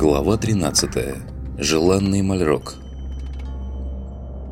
Глава 13. Желанный мальрок.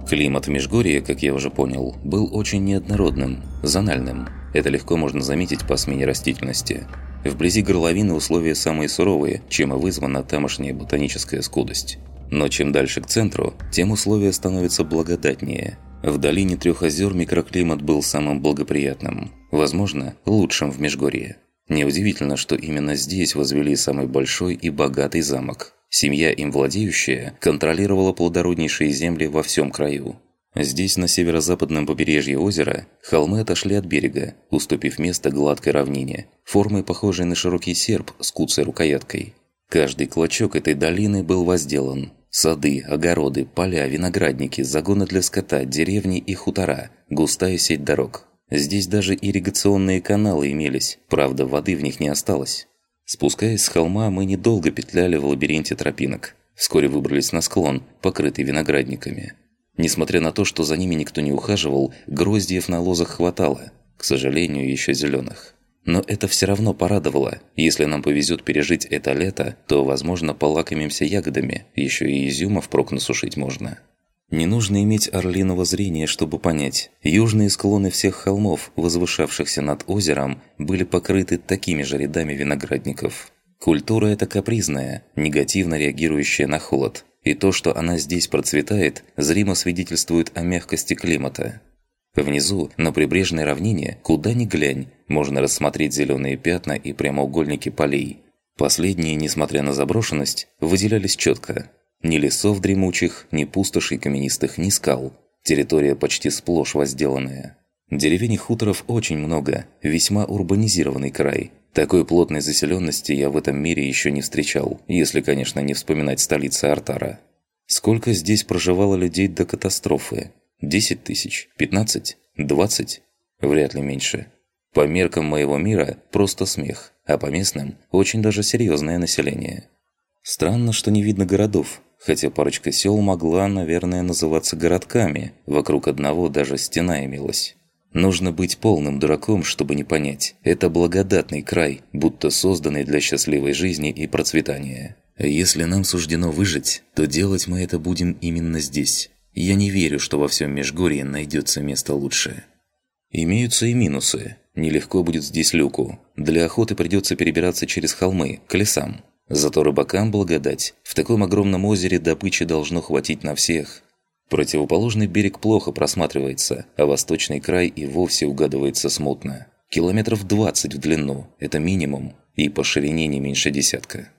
Климат в Межгорье, как я уже понял, был очень неоднородным, зональным. Это легко можно заметить по смене растительности. Вблизи горловины условия самые суровые, чем и вызвана тамошняя ботаническая скудость. Но чем дальше к центру, тем условия становятся благодатнее. В долине трех озер микроклимат был самым благоприятным, возможно, лучшим в Межгорье. Неудивительно, что именно здесь возвели самый большой и богатый замок. Семья, им владеющая, контролировала плодороднейшие земли во всем краю. Здесь, на северо-западном побережье озера, холмы отошли от берега, уступив место гладкой равнине, формой похожей на широкий серп с куцей рукояткой. Каждый клочок этой долины был возделан. Сады, огороды, поля, виноградники, загоны для скота, деревни и хутора, густая сеть дорог – Здесь даже ирригационные каналы имелись, правда, воды в них не осталось. Спускаясь с холма, мы недолго петляли в лабиринте тропинок. Вскоре выбрались на склон, покрытый виноградниками. Несмотря на то, что за ними никто не ухаживал, гроздьев на лозах хватало, к сожалению, еще зеленых. Но это все равно порадовало. Если нам повезет пережить это лето, то, возможно, полакомимся ягодами, еще и изюма впрок насушить можно. Не нужно иметь орлиного зрения, чтобы понять. Южные склоны всех холмов, возвышавшихся над озером, были покрыты такими же рядами виноградников. Культура эта капризная, негативно реагирующая на холод. И то, что она здесь процветает, зримо свидетельствует о мягкости климата. Внизу, на прибрежной равнине, куда ни глянь, можно рассмотреть зеленые пятна и прямоугольники полей. Последние, несмотря на заброшенность, выделялись четко – ни лесов дремучих, ни пустошей каменистых, ни скал. Территория почти сплошь возделанная. Деревень и хуторов очень много, весьма урбанизированный край. Такой плотной заселенности я в этом мире еще не встречал, если, конечно, не вспоминать столицы Артара. Сколько здесь проживало людей до катастрофы? 10 тысяч? 15? 20? Вряд ли меньше. По меркам моего мира просто смех, а по местным очень даже серьезное население. Странно, что не видно городов, хотя парочка сел могла, наверное, называться городками, вокруг одного даже стена имелась. Нужно быть полным дураком, чтобы не понять. Это благодатный край, будто созданный для счастливой жизни и процветания. Если нам суждено выжить, то делать мы это будем именно здесь. Я не верю, что во всем Межгорье найдется место лучше. Имеются и минусы. Нелегко будет здесь люку. Для охоты придется перебираться через холмы, к лесам. Зато рыбакам благодать. В таком огромном озере добычи должно хватить на всех. Противоположный берег плохо просматривается, а восточный край и вовсе угадывается смутно. Километров 20 в длину – это минимум, и по ширине не меньше десятка.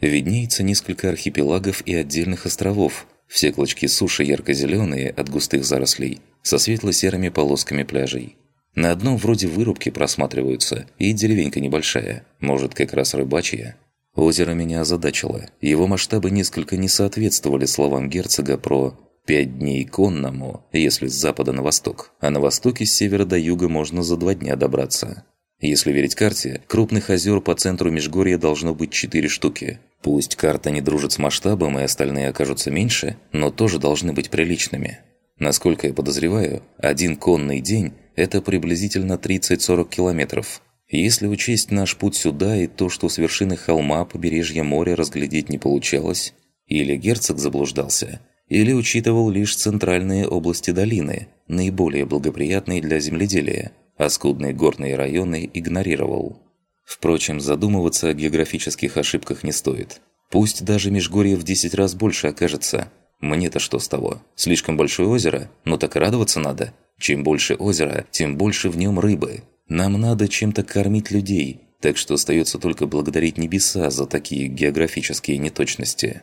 Виднеется несколько архипелагов и отдельных островов. Все клочки суши ярко-зеленые от густых зарослей, со светло-серыми полосками пляжей. На одном вроде вырубки просматриваются, и деревенька небольшая, может как раз рыбачья – Озеро меня озадачило. Его масштабы несколько не соответствовали словам герцога про «пять дней конному», если с запада на восток, а на востоке с севера до юга можно за два дня добраться. Если верить карте, крупных озер по центру Межгорья должно быть четыре штуки. Пусть карта не дружит с масштабом и остальные окажутся меньше, но тоже должны быть приличными. Насколько я подозреваю, один конный день – это приблизительно 30-40 километров – если учесть наш путь сюда и то, что с вершины холма побережья моря разглядеть не получалось, или герцог заблуждался, или учитывал лишь центральные области долины, наиболее благоприятные для земледелия, а скудные горные районы игнорировал. Впрочем, задумываться о географических ошибках не стоит. Пусть даже Межгорье в 10 раз больше окажется. Мне-то что с того? Слишком большое озеро? Ну так радоваться надо. Чем больше озера, тем больше в нем рыбы. Нам надо чем-то кормить людей, так что остается только благодарить небеса за такие географические неточности.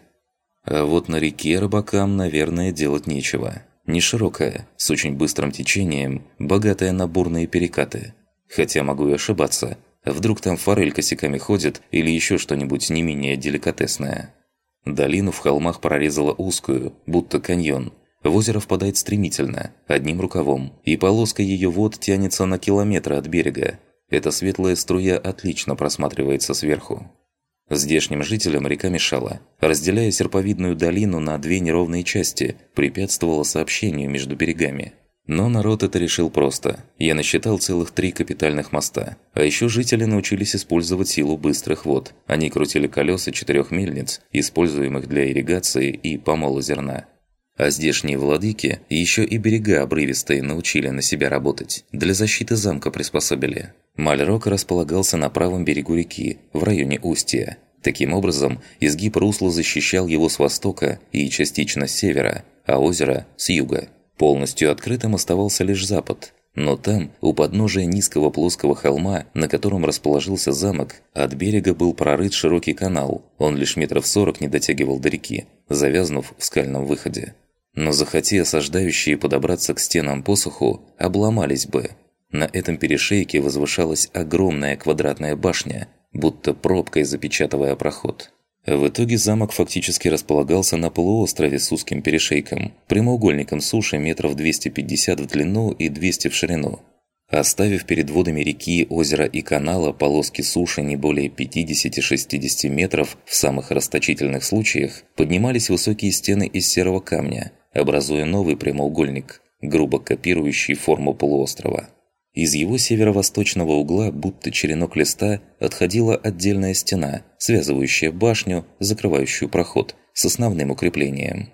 А вот на реке рыбакам, наверное, делать нечего. Не широкая, с очень быстрым течением, богатая на бурные перекаты. Хотя могу и ошибаться. Вдруг там форель косяками ходит или еще что-нибудь не менее деликатесное. Долину в холмах прорезала узкую, будто каньон, в озеро впадает стремительно, одним рукавом, и полоска ее вод тянется на километры от берега. Эта светлая струя отлично просматривается сверху. Здешним жителям река мешала, разделяя серповидную долину на две неровные части, препятствовала сообщению между берегами. Но народ это решил просто. Я насчитал целых три капитальных моста. А еще жители научились использовать силу быстрых вод. Они крутили колеса четырех мельниц, используемых для ирригации и помола зерна. А здешние владыки еще и берега обрывистые научили на себя работать. Для защиты замка приспособили. Мальрок располагался на правом берегу реки, в районе устья. Таким образом, изгиб русла защищал его с востока и частично с севера, а озеро – с юга. Полностью открытым оставался лишь запад. Но там, у подножия низкого плоского холма, на котором расположился замок, от берега был прорыт широкий канал, он лишь метров сорок не дотягивал до реки, завязнув в скальном выходе. Но захоти осаждающие подобраться к стенам посуху, обломались бы. На этом перешейке возвышалась огромная квадратная башня, будто пробкой запечатывая проход. В итоге замок фактически располагался на полуострове с узким перешейком, прямоугольником суши метров 250 в длину и 200 в ширину. Оставив перед водами реки, озера и канала полоски суши не более 50-60 метров в самых расточительных случаях, поднимались высокие стены из серого камня, образуя новый прямоугольник, грубо копирующий форму полуострова. Из его северо-восточного угла, будто черенок листа, отходила отдельная стена, связывающая башню, закрывающую проход, с основным укреплением.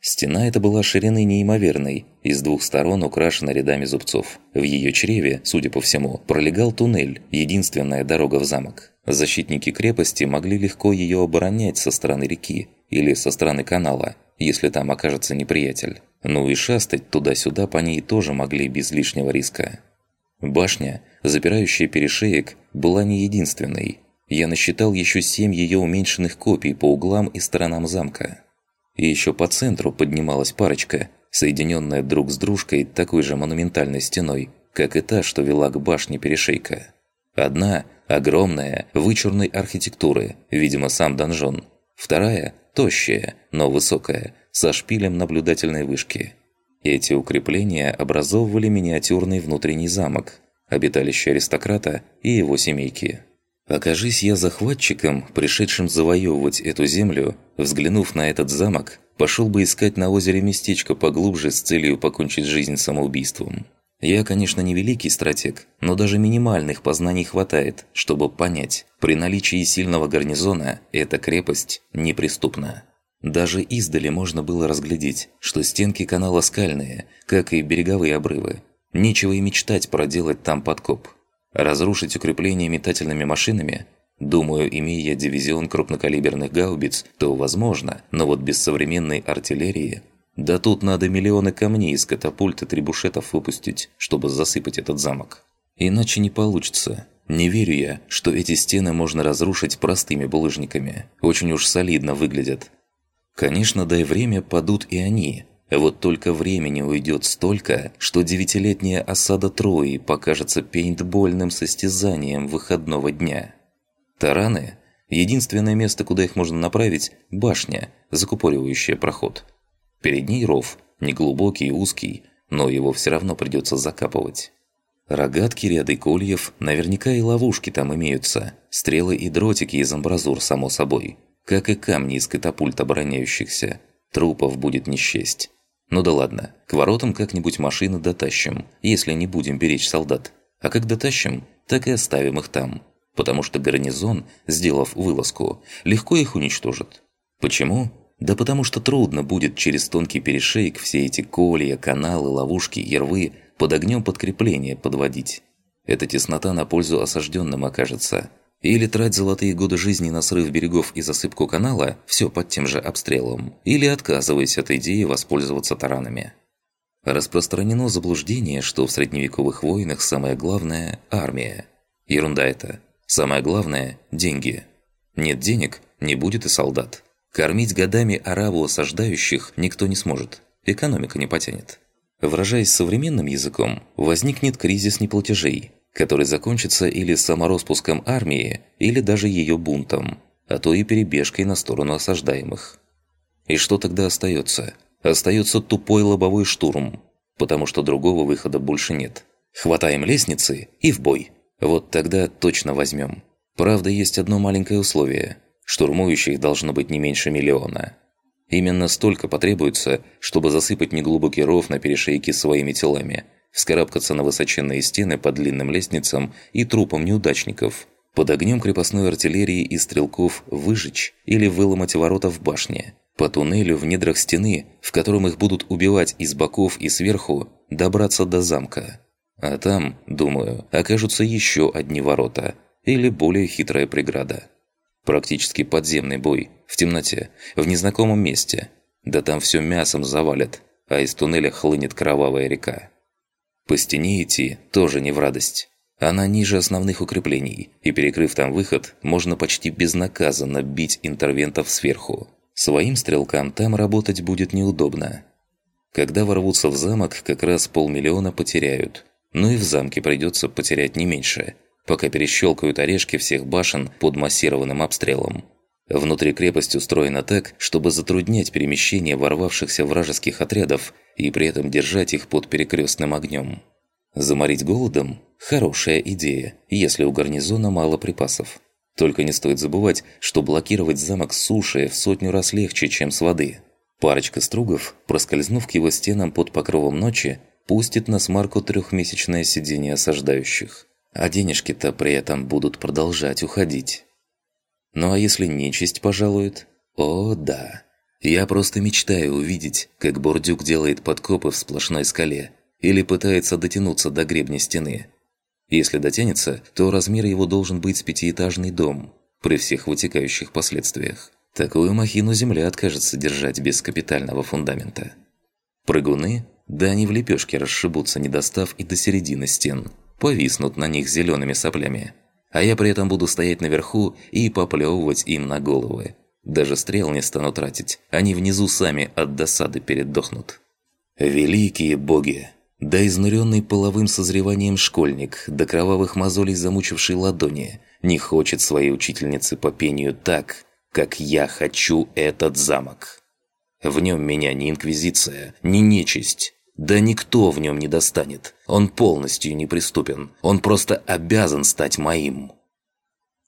Стена эта была шириной неимоверной, и с двух сторон украшена рядами зубцов. В ее чреве, судя по всему, пролегал туннель, единственная дорога в замок. Защитники крепости могли легко ее оборонять со стороны реки или со стороны канала, если там окажется неприятель. Ну и шастать туда-сюда по ней тоже могли без лишнего риска. Башня, запирающая перешеек, была не единственной. Я насчитал еще семь ее уменьшенных копий по углам и сторонам замка. И еще по центру поднималась парочка, соединенная друг с дружкой такой же монументальной стеной, как и та, что вела к башне перешейка. Одна – огромная, вычурной архитектуры, видимо, сам донжон. Вторая – тощая, но высокая, со шпилем наблюдательной вышки – эти укрепления образовывали миниатюрный внутренний замок, обиталище аристократа и его семейки. Окажись я захватчиком, пришедшим завоевывать эту землю, взглянув на этот замок, пошел бы искать на озере местечко поглубже с целью покончить жизнь самоубийством. Я, конечно, не великий стратег, но даже минимальных познаний хватает, чтобы понять, при наличии сильного гарнизона эта крепость неприступна. Даже издали можно было разглядеть, что стенки канала скальные, как и береговые обрывы. Нечего и мечтать проделать там подкоп. Разрушить укрепление метательными машинами? Думаю, имея дивизион крупнокалиберных гаубиц, то возможно, но вот без современной артиллерии... Да тут надо миллионы камней из катапульт и трибушетов выпустить, чтобы засыпать этот замок. Иначе не получится. Не верю я, что эти стены можно разрушить простыми булыжниками. Очень уж солидно выглядят. Конечно, дай время, падут и они. Вот только времени уйдет столько, что девятилетняя осада Трои покажется пейнтбольным состязанием выходного дня. Тараны – единственное место, куда их можно направить – башня, закупоривающая проход. Перед ней ров, неглубокий и узкий, но его все равно придется закапывать. Рогатки, ряды кольев, наверняка и ловушки там имеются, стрелы и дротики из амбразур, само собой – как и камни из катапульт обороняющихся. Трупов будет не счесть. Ну да ладно, к воротам как-нибудь машины дотащим, если не будем беречь солдат. А как дотащим, так и оставим их там. Потому что гарнизон, сделав вылазку, легко их уничтожит. Почему? Да потому что трудно будет через тонкий перешейк все эти колья, каналы, ловушки и рвы под огнем подкрепления подводить. Эта теснота на пользу осажденным окажется – или трать золотые годы жизни на срыв берегов и засыпку канала, все под тем же обстрелом, или отказываясь от идеи воспользоваться таранами. Распространено заблуждение, что в средневековых войнах самое главное – армия. Ерунда это. Самое главное – деньги. Нет денег – не будет и солдат. Кормить годами арабу осаждающих никто не сможет. Экономика не потянет. Выражаясь современным языком, возникнет кризис неплатежей – который закончится или самороспуском армии, или даже ее бунтом, а то и перебежкой на сторону осаждаемых. И что тогда остается? Остается тупой лобовой штурм, потому что другого выхода больше нет. Хватаем лестницы и в бой. Вот тогда точно возьмем. Правда, есть одно маленькое условие. Штурмующих должно быть не меньше миллиона. Именно столько потребуется, чтобы засыпать неглубокий ров на перешейке своими телами, вскарабкаться на высоченные стены по длинным лестницам и трупам неудачников, под огнем крепостной артиллерии и стрелков выжечь или выломать ворота в башне, по туннелю в недрах стены, в котором их будут убивать из боков и сверху, добраться до замка. А там, думаю, окажутся еще одни ворота или более хитрая преграда. Практически подземный бой, в темноте, в незнакомом месте. Да там все мясом завалят, а из туннеля хлынет кровавая река. По стене идти тоже не в радость. Она ниже основных укреплений, и перекрыв там выход, можно почти безнаказанно бить интервентов сверху. Своим стрелкам там работать будет неудобно. Когда ворвутся в замок, как раз полмиллиона потеряют. Ну и в замке придется потерять не меньше – пока перещелкают орешки всех башен под массированным обстрелом. Внутри крепость устроена так, чтобы затруднять перемещение ворвавшихся вражеских отрядов и при этом держать их под перекрестным огнем. Заморить голодом – хорошая идея, если у гарнизона мало припасов. Только не стоит забывать, что блокировать замок с суши в сотню раз легче, чем с воды. Парочка стругов, проскользнув к его стенам под покровом ночи, пустит на смарку трехмесячное сидение осаждающих. А денежки-то при этом будут продолжать уходить. Ну а если нечисть пожалует? О, да. Я просто мечтаю увидеть, как Бордюк делает подкопы в сплошной скале или пытается дотянуться до гребня стены. Если дотянется, то размер его должен быть пятиэтажный дом, при всех вытекающих последствиях. Такую махину земля откажется держать без капитального фундамента. Прыгуны? Да они в лепешке расшибутся, не достав и до середины стен – повиснут на них зелеными соплями. А я при этом буду стоять наверху и поплевывать им на головы. Даже стрел не стану тратить, они внизу сами от досады передохнут. Великие боги! Да изнуренный половым созреванием школьник, до кровавых мозолей замучивший ладони, не хочет своей учительницы по пению так, как я хочу этот замок. В нем меня ни инквизиция, ни нечисть, да никто в нем не достанет. Он полностью неприступен. Он просто обязан стать моим.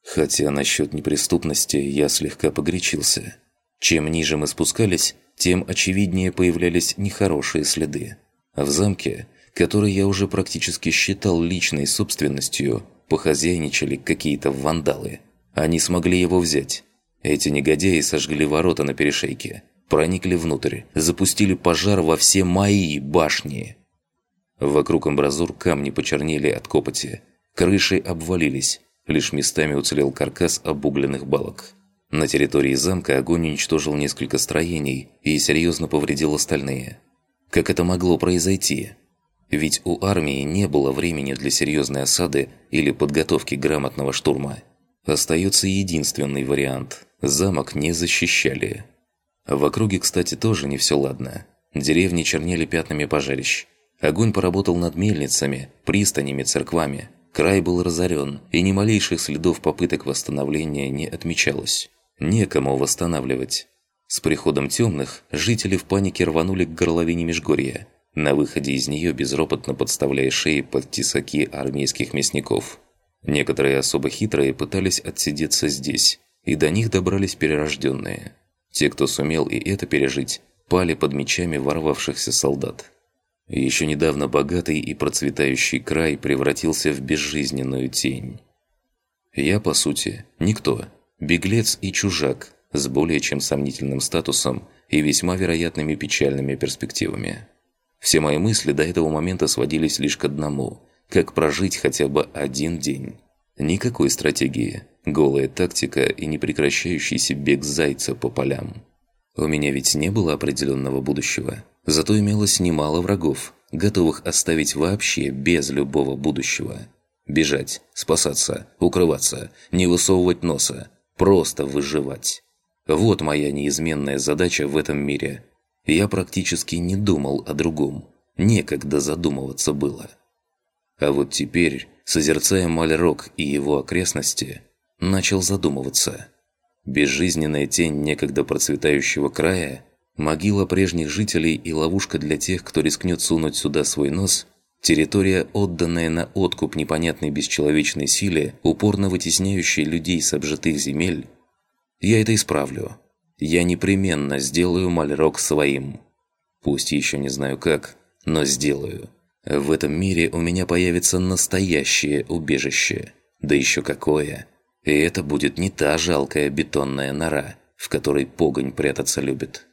Хотя насчет неприступности я слегка погорячился. Чем ниже мы спускались, тем очевиднее появлялись нехорошие следы. А в замке, который я уже практически считал личной собственностью, похозяйничали какие-то вандалы. Они смогли его взять. Эти негодяи сожгли ворота на перешейке проникли внутрь, запустили пожар во все мои башни. Вокруг амбразур камни почернели от копоти, крыши обвалились, лишь местами уцелел каркас обугленных балок. На территории замка огонь уничтожил несколько строений и серьезно повредил остальные. Как это могло произойти? Ведь у армии не было времени для серьезной осады или подготовки грамотного штурма. Остается единственный вариант – замок не защищали. В округе, кстати, тоже не все ладно. Деревни чернели пятнами пожарищ. Огонь поработал над мельницами, пристанями, церквами. Край был разорен, и ни малейших следов попыток восстановления не отмечалось. Некому восстанавливать. С приходом темных жители в панике рванули к горловине Межгорья, на выходе из нее безропотно подставляя шеи под тесаки армейских мясников. Некоторые особо хитрые пытались отсидеться здесь, и до них добрались перерожденные – те, кто сумел и это пережить, пали под мечами ворвавшихся солдат. Еще недавно богатый и процветающий край превратился в безжизненную тень. Я, по сути, никто, беглец и чужак с более чем сомнительным статусом и весьма вероятными печальными перспективами. Все мои мысли до этого момента сводились лишь к одному – как прожить хотя бы один день. Никакой стратегии, голая тактика и непрекращающийся бег зайца по полям. У меня ведь не было определенного будущего, зато имелось немало врагов, готовых оставить вообще без любого будущего. Бежать, спасаться, укрываться, не высовывать носа, просто выживать. Вот моя неизменная задача в этом мире. Я практически не думал о другом, некогда задумываться было. А вот теперь созерцая Мальрок и его окрестности, начал задумываться. Безжизненная тень некогда процветающего края, могила прежних жителей и ловушка для тех, кто рискнет сунуть сюда свой нос, территория, отданная на откуп непонятной бесчеловечной силе, упорно вытесняющей людей с обжитых земель, я это исправлю. я непременно сделаю Мальрок своим. Пусть еще не знаю как, но сделаю. В этом мире у меня появится настоящее убежище. Да еще какое! И это будет не та жалкая бетонная нора, в которой погонь прятаться любит.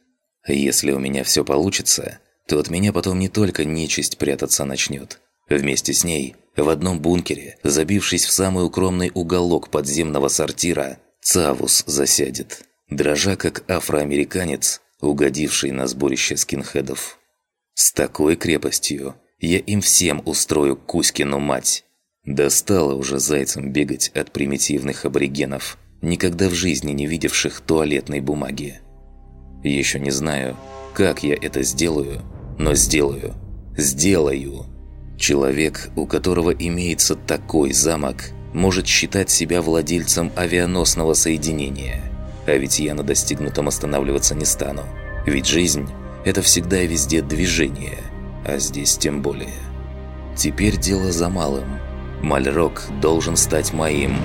Если у меня все получится, то от меня потом не только нечисть прятаться начнет. Вместе с ней, в одном бункере, забившись в самый укромный уголок подземного сортира, Цавус засядет, дрожа как афроамериканец, угодивший на сборище скинхедов. С такой крепостью я им всем устрою Кузькину мать. Достало уже зайцем бегать от примитивных аборигенов, никогда в жизни не видевших туалетной бумаги. Еще не знаю, как я это сделаю, но сделаю. Сделаю. Человек, у которого имеется такой замок, может считать себя владельцем авианосного соединения. А ведь я на достигнутом останавливаться не стану. Ведь жизнь – это всегда и везде движение – а здесь тем более. Теперь дело за малым. Мальрок должен стать моим.